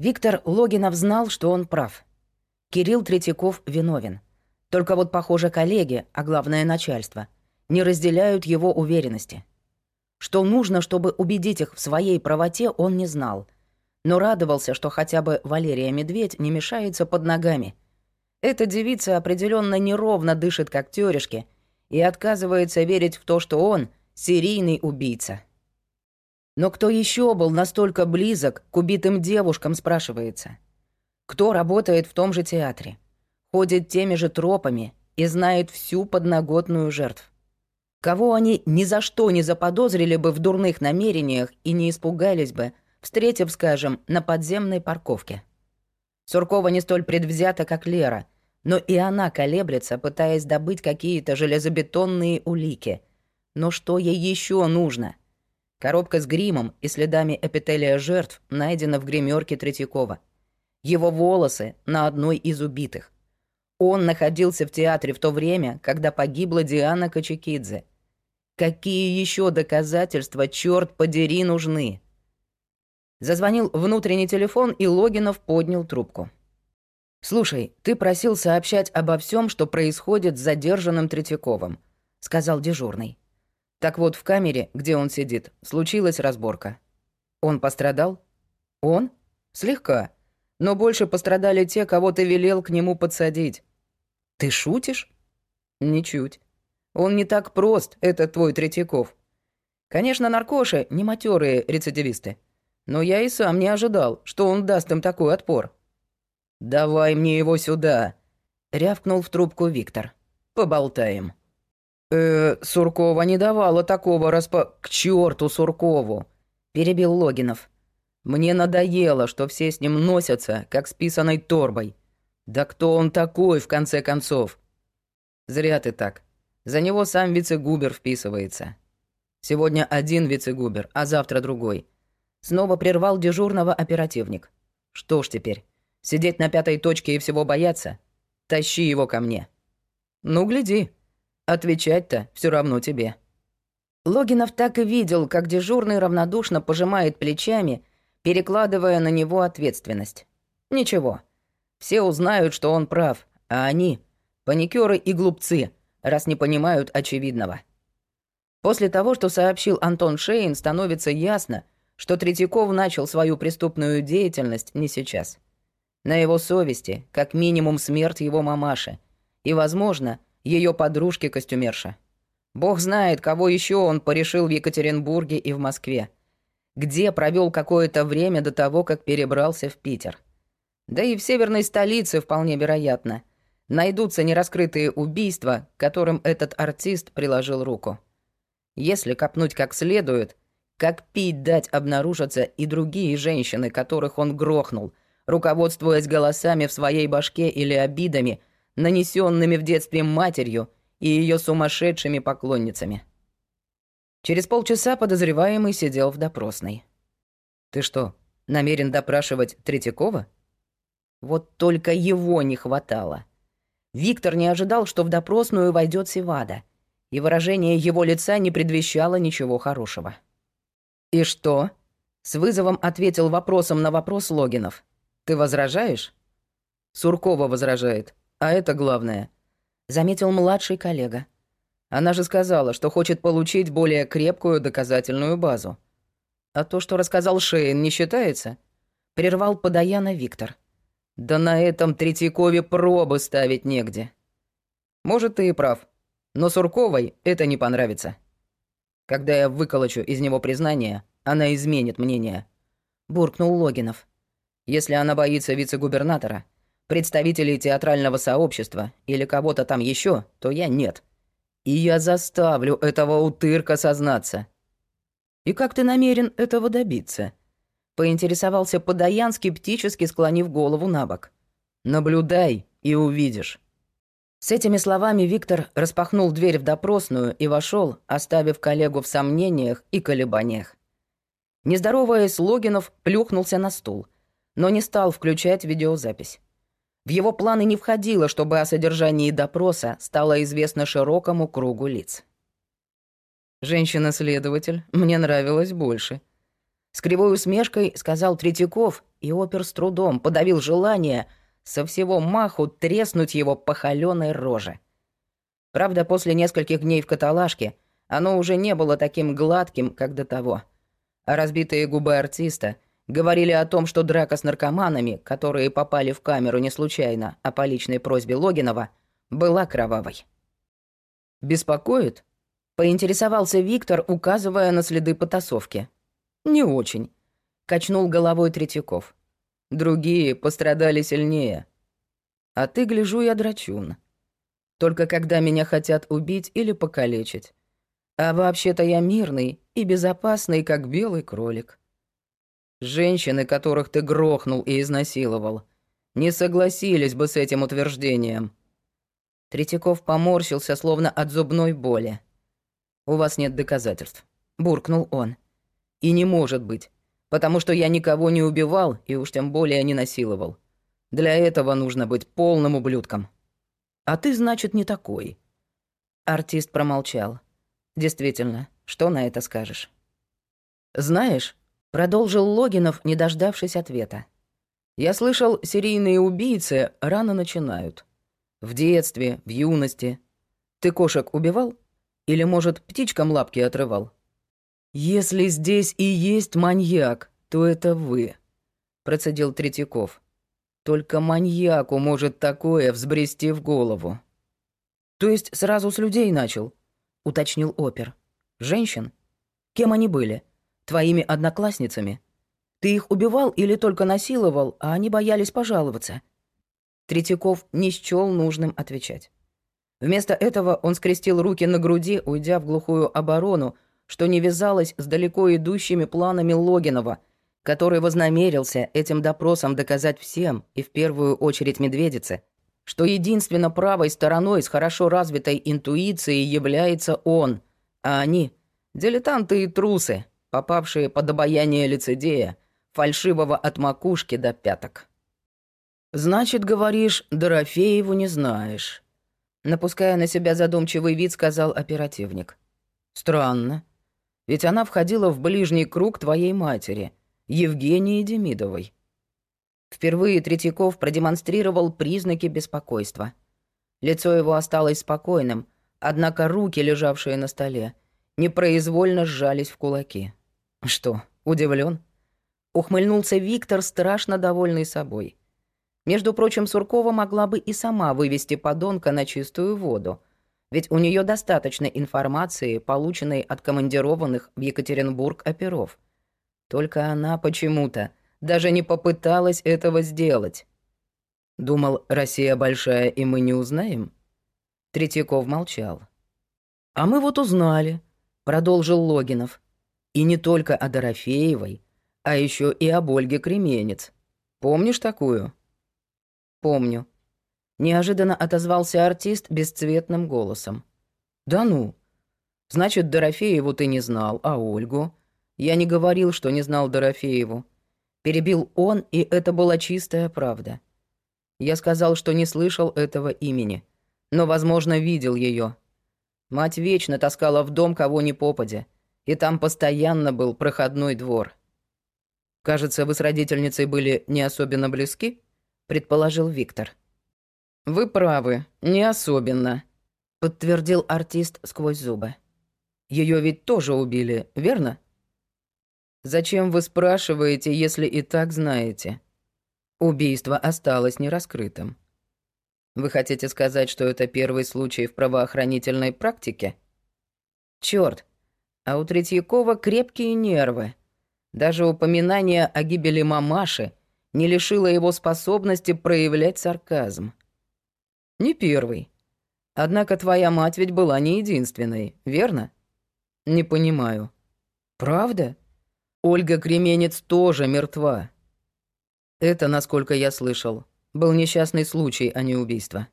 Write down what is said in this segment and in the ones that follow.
Виктор Логинов знал, что он прав. Кирилл Третьяков виновен. Только вот, похоже, коллеги, а главное начальство, не разделяют его уверенности. Что нужно, чтобы убедить их в своей правоте, он не знал. Но радовался, что хотя бы Валерия Медведь не мешается под ногами. Эта девица определенно неровно дышит, как тёрышки, и отказывается верить в то, что он — серийный убийца. Но кто еще был настолько близок к убитым девушкам, спрашивается. Кто работает в том же театре, ходит теми же тропами и знает всю подноготную жертв. Кого они ни за что не заподозрили бы в дурных намерениях и не испугались бы, встретив, скажем, на подземной парковке. Суркова не столь предвзята, как Лера, но и она колеблется, пытаясь добыть какие-то железобетонные улики. Но что ей еще нужно? Коробка с гримом и следами эпителия жертв найдена в гримерке Третьякова. Его волосы на одной из убитых. Он находился в театре в то время, когда погибла Диана Качекидзе. Какие еще доказательства, черт подери, нужны? Зазвонил внутренний телефон, и Логинов поднял трубку. «Слушай, ты просил сообщать обо всем, что происходит с задержанным Третьяковым», — сказал дежурный. Так вот, в камере, где он сидит, случилась разборка. Он пострадал? Он? Слегка. Но больше пострадали те, кого ты велел к нему подсадить. Ты шутишь? Ничуть. Он не так прост, этот твой Третьяков. Конечно, наркоши — не матерые рецидивисты. Но я и сам не ожидал, что он даст им такой отпор. «Давай мне его сюда!» — рявкнул в трубку Виктор. «Поболтаем». «Э, Суркова не давала такого распа... К черту Суркову!» — перебил Логинов. «Мне надоело, что все с ним носятся, как с писаной торбой. Да кто он такой, в конце концов?» «Зря ты так. За него сам вице-губер вписывается. Сегодня один вице-губер, а завтра другой». Снова прервал дежурного оперативник. «Что ж теперь, сидеть на пятой точке и всего бояться? Тащи его ко мне». «Ну, гляди», Отвечать-то все равно тебе». Логинов так и видел, как дежурный равнодушно пожимает плечами, перекладывая на него ответственность. Ничего. Все узнают, что он прав, а они — паникеры и глупцы, раз не понимают очевидного. После того, что сообщил Антон Шейн, становится ясно, что Третьяков начал свою преступную деятельность не сейчас. На его совести, как минимум, смерть его мамаши. И, возможно, ее подружки-костюмерша. Бог знает, кого еще он порешил в Екатеринбурге и в Москве. Где провел какое-то время до того, как перебрался в Питер. Да и в северной столице вполне вероятно. Найдутся нераскрытые убийства, которым этот артист приложил руку. Если копнуть как следует, как пить дать обнаружатся и другие женщины, которых он грохнул, руководствуясь голосами в своей башке или обидами – нанесенными в детстве матерью и ее сумасшедшими поклонницами. Через полчаса подозреваемый сидел в допросной. «Ты что, намерен допрашивать Третьякова?» Вот только его не хватало. Виктор не ожидал, что в допросную войдет Севада, и выражение его лица не предвещало ничего хорошего. «И что?» — с вызовом ответил вопросом на вопрос Логинов. «Ты возражаешь?» Суркова возражает. А это главное», — заметил младший коллега. «Она же сказала, что хочет получить более крепкую доказательную базу. А то, что рассказал Шейн, не считается?» — прервал подаяна Виктор. «Да на этом Третьякове пробы ставить негде». «Может, ты и прав, но Сурковой это не понравится. Когда я выколочу из него признание, она изменит мнение», — буркнул Логинов. «Если она боится вице-губернатора, представителей театрального сообщества или кого-то там еще, то я нет. И я заставлю этого утырка сознаться. И как ты намерен этого добиться? Поинтересовался Подаян, скептически склонив голову на бок. Наблюдай и увидишь. С этими словами Виктор распахнул дверь в допросную и вошел, оставив коллегу в сомнениях и колебаниях. Нездороваясь, Логинов плюхнулся на стул, но не стал включать видеозапись. В его планы не входило, чтобы о содержании допроса стало известно широкому кругу лиц. «Женщина-следователь мне нравилась больше», С кривой усмешкой сказал Третьяков, и опер с трудом подавил желание со всего маху треснуть его по холёной роже. Правда, после нескольких дней в каталажке оно уже не было таким гладким, как до того. А разбитые губы артиста говорили о том, что драка с наркоманами, которые попали в камеру не случайно, а по личной просьбе Логинова, была кровавой. «Беспокоит?» — поинтересовался Виктор, указывая на следы потасовки. «Не очень», — качнул головой Третьяков. «Другие пострадали сильнее. А ты, гляжу, я драчун. Только когда меня хотят убить или покалечить. А вообще-то я мирный и безопасный, как белый кролик. Женщины, которых ты грохнул и изнасиловал, не согласились бы с этим утверждением». Третьяков поморщился, словно от зубной боли. «У вас нет доказательств», — буркнул он. И не может быть, потому что я никого не убивал и уж тем более не насиловал. Для этого нужно быть полным ублюдком. А ты, значит, не такой. Артист промолчал. Действительно, что на это скажешь? Знаешь, продолжил Логинов, не дождавшись ответа. Я слышал, серийные убийцы рано начинают. В детстве, в юности. Ты кошек убивал? Или, может, птичкам лапки отрывал? «Если здесь и есть маньяк, то это вы», — процедил Третьяков. «Только маньяку может такое взбрести в голову». «То есть сразу с людей начал?» — уточнил опер. «Женщин? Кем они были? Твоими одноклассницами? Ты их убивал или только насиловал, а они боялись пожаловаться?» Третьяков не счёл нужным отвечать. Вместо этого он скрестил руки на груди, уйдя в глухую оборону, что не вязалось с далеко идущими планами Логинова, который вознамерился этим допросом доказать всем, и в первую очередь медведице, что единственно правой стороной с хорошо развитой интуицией является он, а они — дилетанты и трусы, попавшие под обаяние лицедея, фальшивого от макушки до пяток. «Значит, говоришь, Дорофееву не знаешь», — напуская на себя задумчивый вид, сказал оперативник. «Странно. Ведь она входила в ближний круг твоей матери, Евгении Демидовой. Впервые Третьяков продемонстрировал признаки беспокойства. Лицо его осталось спокойным, однако руки, лежавшие на столе, непроизвольно сжались в кулаки. Что, удивлен? Ухмыльнулся Виктор, страшно довольный собой. Между прочим, Суркова могла бы и сама вывести подонка на чистую воду — ведь у нее достаточно информации, полученной от командированных в Екатеринбург оперов. Только она почему-то даже не попыталась этого сделать. Думал, Россия большая, и мы не узнаем? Третьяков молчал. «А мы вот узнали», — продолжил Логинов. «И не только о Дорофеевой, а еще и об Ольге Кременец. Помнишь такую?» «Помню», Неожиданно отозвался артист бесцветным голосом. «Да ну! Значит, Дорофееву ты не знал, а Ольгу?» «Я не говорил, что не знал Дорофееву. Перебил он, и это была чистая правда. Я сказал, что не слышал этого имени, но, возможно, видел ее. Мать вечно таскала в дом кого ни попадя, и там постоянно был проходной двор. «Кажется, вы с родительницей были не особенно близки?» — предположил Виктор. «Вы правы, не особенно», — подтвердил артист сквозь зубы. Ее ведь тоже убили, верно?» «Зачем вы спрашиваете, если и так знаете?» Убийство осталось нераскрытым. Вы хотите сказать, что это первый случай в правоохранительной практике? Чёрт, а у Третьякова крепкие нервы. Даже упоминание о гибели мамаши не лишило его способности проявлять сарказм. Не первый. Однако твоя мать ведь была не единственной, верно? Не понимаю. Правда? Ольга Кременец тоже мертва. Это, насколько я слышал, был несчастный случай, а не убийство.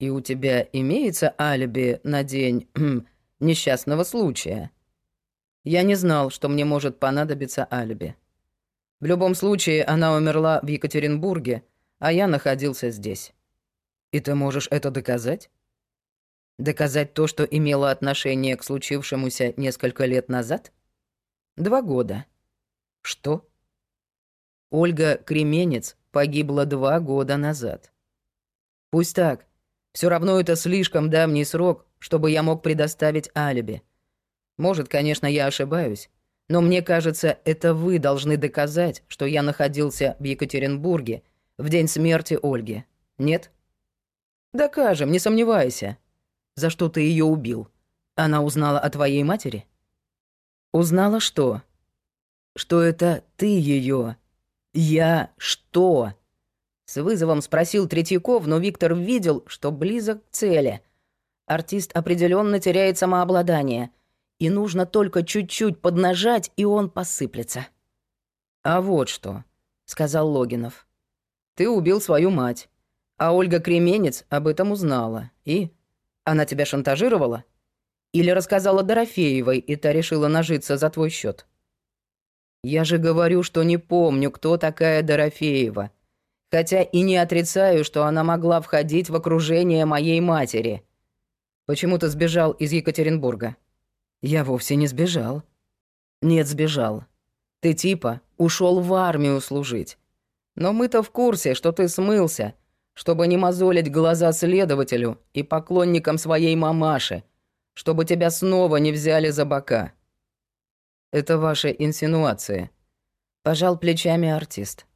И у тебя имеется алиби на день несчастного случая? Я не знал, что мне может понадобиться алиби. В любом случае, она умерла в Екатеринбурге, а я находился здесь. И ты можешь это доказать? Доказать то, что имело отношение к случившемуся несколько лет назад? Два года. Что? Ольга Кременец погибла два года назад. Пусть так. Все равно это слишком давний срок, чтобы я мог предоставить алиби. Может, конечно, я ошибаюсь, но мне кажется, это вы должны доказать, что я находился в Екатеринбурге в день смерти Ольги. Нет? Докажем, не сомневайся. За что ты ее убил? Она узнала о твоей матери? Узнала что? Что это ты ее «Я что?» С вызовом спросил Третьяков, но Виктор видел, что близок к цели. Артист определенно теряет самообладание, и нужно только чуть-чуть поднажать, и он посыплется. «А вот что», — сказал Логинов. «Ты убил свою мать, а Ольга Кременец об этом узнала. И? Она тебя шантажировала? Или рассказала Дорофеевой, и та решила нажиться за твой счет? Я же говорю, что не помню, кто такая Дорофеева. Хотя и не отрицаю, что она могла входить в окружение моей матери. Почему ты сбежал из Екатеринбурга? Я вовсе не сбежал. Нет, сбежал. Ты типа ушел в армию служить. Но мы-то в курсе, что ты смылся, чтобы не мозолить глаза следователю и поклонникам своей мамаши, чтобы тебя снова не взяли за бока. Это ваши инсинуации. Пожал плечами артист.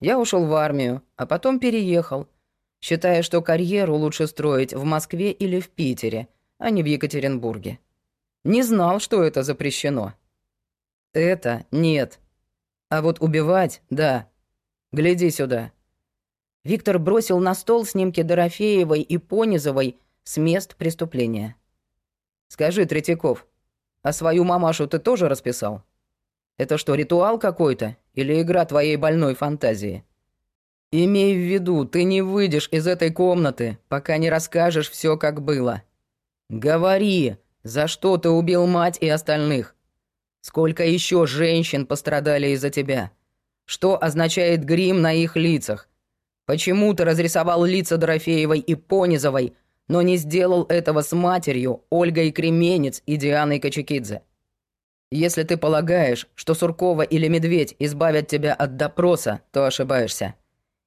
Я ушел в армию, а потом переехал, считая, что карьеру лучше строить в Москве или в Питере, а не в Екатеринбурге. Не знал, что это запрещено. Это нет. А вот убивать — да. Гляди сюда. Виктор бросил на стол снимки Дорофеевой и Понизовой с мест преступления. «Скажи, Третьяков, а свою мамашу ты тоже расписал? Это что, ритуал какой-то? Или игра твоей больной фантазии? Имей в виду, ты не выйдешь из этой комнаты, пока не расскажешь все, как было. Говори, за что ты убил мать и остальных? Сколько еще женщин пострадали из-за тебя? Что означает грим на их лицах? Почему ты разрисовал лица Дорофеевой и Понизовой, но не сделал этого с матерью, Ольгой Кременец и Дианой Качекидзе. Если ты полагаешь, что Суркова или Медведь избавят тебя от допроса, то ошибаешься.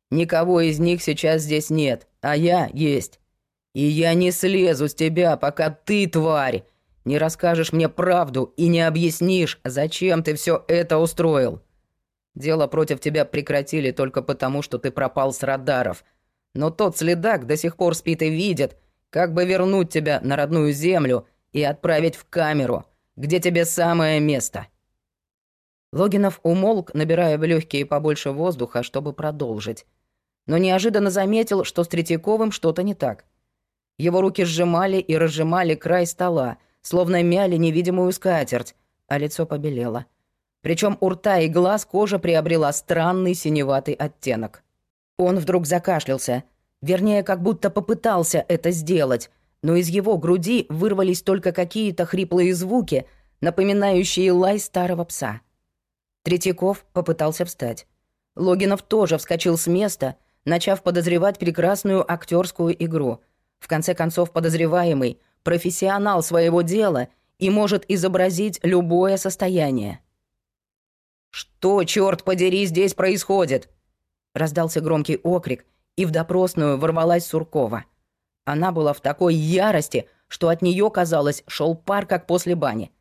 Никого из них сейчас здесь нет, а я есть. И я не слезу с тебя, пока ты, тварь, не расскажешь мне правду и не объяснишь, зачем ты все это устроил. Дело против тебя прекратили только потому, что ты пропал с радаров. Но тот следак до сих пор спит и видит, как бы вернуть тебя на родную землю и отправить в камеру, где тебе самое место». Логинов умолк, набирая в легкие побольше воздуха, чтобы продолжить. Но неожиданно заметил, что с Третьяковым что-то не так. Его руки сжимали и разжимали край стола, словно мяли невидимую скатерть, а лицо побелело. Причем у рта и глаз кожа приобрела странный синеватый оттенок. Он вдруг закашлялся — Вернее, как будто попытался это сделать, но из его груди вырвались только какие-то хриплые звуки, напоминающие лай старого пса. Третьяков попытался встать. Логинов тоже вскочил с места, начав подозревать прекрасную актерскую игру. В конце концов, подозреваемый — профессионал своего дела и может изобразить любое состояние. «Что, черт подери, здесь происходит?» Раздался громкий окрик — и в допросную ворвалась Суркова. Она была в такой ярости, что от нее, казалось, шел пар, как после бани.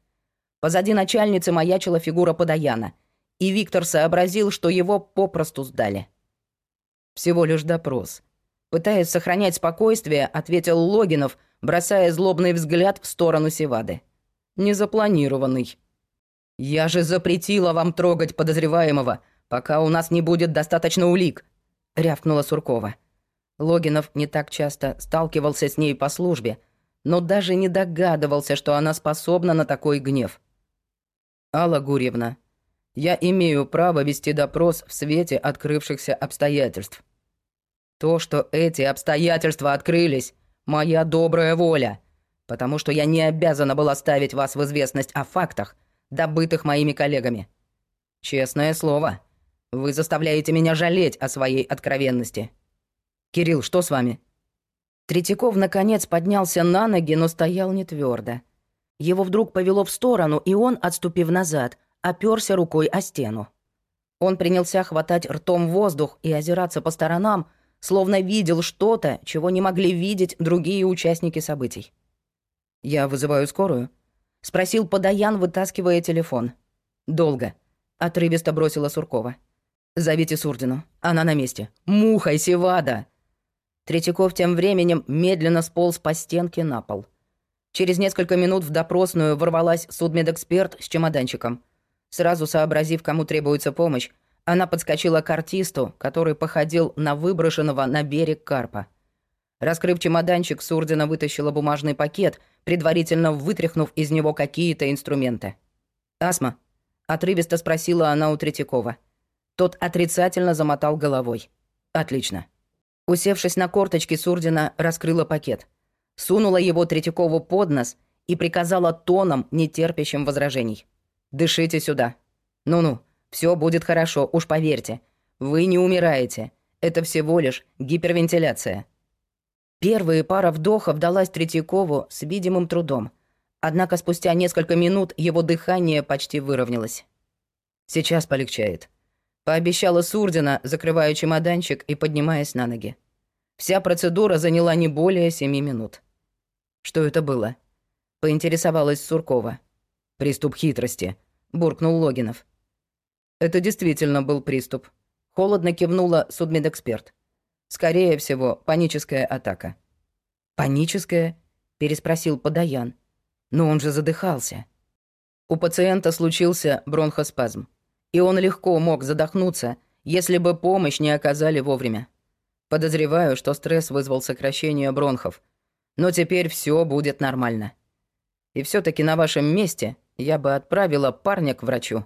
Позади начальницы маячила фигура подаяна, и Виктор сообразил, что его попросту сдали. Всего лишь допрос. Пытаясь сохранять спокойствие, ответил Логинов, бросая злобный взгляд в сторону Севады. «Незапланированный». «Я же запретила вам трогать подозреваемого, пока у нас не будет достаточно улик», — рявкнула Суркова. Логинов не так часто сталкивался с ней по службе, но даже не догадывался, что она способна на такой гнев. «Алла Гурьевна, я имею право вести допрос в свете открывшихся обстоятельств. То, что эти обстоятельства открылись, моя добрая воля, потому что я не обязана была ставить вас в известность о фактах, добытых моими коллегами. Честное слово». Вы заставляете меня жалеть о своей откровенности. Кирилл, что с вами?» Третьяков наконец поднялся на ноги, но стоял не твердо. Его вдруг повело в сторону, и он, отступив назад, оперся рукой о стену. Он принялся хватать ртом воздух и озираться по сторонам, словно видел что-то, чего не могли видеть другие участники событий. «Я вызываю скорую?» — спросил Подаян, вытаскивая телефон. «Долго», — отрывисто бросила Суркова. «Зовите Сурдину. Она на месте. Муха Севада!» Третьяков тем временем медленно сполз по стенке на пол. Через несколько минут в допросную ворвалась судмедэксперт с чемоданчиком. Сразу сообразив, кому требуется помощь, она подскочила к артисту, который походил на выброшенного на берег карпа. Раскрыв чемоданчик, Сурдина вытащила бумажный пакет, предварительно вытряхнув из него какие-то инструменты. «Астма?» — отрывисто спросила она у Третьякова. Тот отрицательно замотал головой. «Отлично». Усевшись на корточки, Сурдина раскрыла пакет. Сунула его Третьякову под нос и приказала тоном, нетерпящим возражений. «Дышите сюда. Ну-ну, все будет хорошо, уж поверьте. Вы не умираете. Это всего лишь гипервентиляция». Первые пара вдохов далась Третьякову с видимым трудом. Однако спустя несколько минут его дыхание почти выровнялось. «Сейчас полегчает», Пообещала Сурдина, закрывая чемоданчик и поднимаясь на ноги. Вся процедура заняла не более семи минут. «Что это было?» — поинтересовалась Суркова. «Приступ хитрости», — буркнул Логинов. «Это действительно был приступ», — холодно кивнула судмедэксперт. «Скорее всего, паническая атака». «Паническая?» — переспросил Подаян. «Но он же задыхался». У пациента случился бронхоспазм и он легко мог задохнуться, если бы помощь не оказали вовремя. Подозреваю, что стресс вызвал сокращение бронхов. Но теперь все будет нормально. И все таки на вашем месте я бы отправила парня к врачу.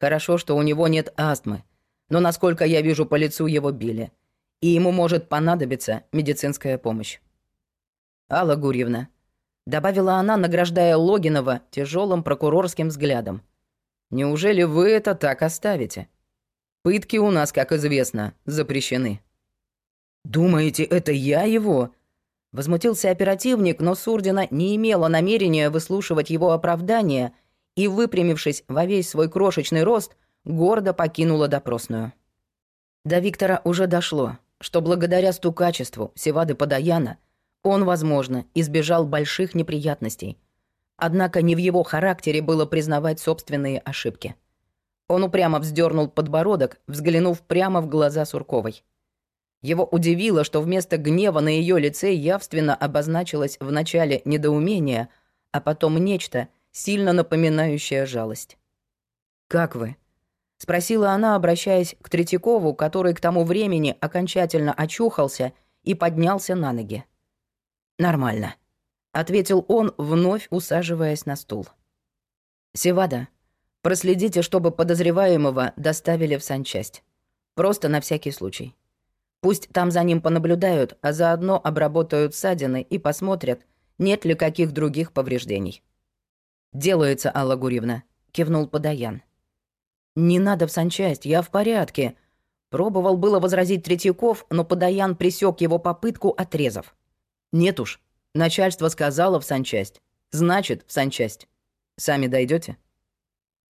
Хорошо, что у него нет астмы, но, насколько я вижу, по лицу его били, и ему может понадобиться медицинская помощь. Алла Гурьевна, добавила она, награждая Логинова тяжелым прокурорским взглядом. Неужели вы это так оставите? Пытки у нас, как известно, запрещены». «Думаете, это я его?» Возмутился оперативник, но Сурдина не имела намерения выслушивать его оправдания и, выпрямившись во весь свой крошечный рост, гордо покинула допросную. До Виктора уже дошло, что благодаря стукачеству Севады Подаяна он, возможно, избежал больших неприятностей, Однако не в его характере было признавать собственные ошибки. Он упрямо вздернул подбородок, взглянув прямо в глаза Сурковой. Его удивило, что вместо гнева на ее лице явственно обозначилось вначале недоумение, а потом нечто, сильно напоминающее жалость. «Как вы?» — спросила она, обращаясь к Третьякову, который к тому времени окончательно очухался и поднялся на ноги. «Нормально», ответил он, вновь усаживаясь на стул. Севада, проследите, чтобы подозреваемого доставили в санчасть. Просто на всякий случай. Пусть там за ним понаблюдают, а заодно обработают ссадины и посмотрят, нет ли каких других повреждений. «Делается, Алла Гурьевна», — кивнул Подаян. «Не надо в санчасть, я в порядке», — пробовал было возразить Третьяков, но Подаян присек его попытку, отрезав. «Нет уж, Начальство сказало в санчасть. Значит, в санчасть. Сами дойдете?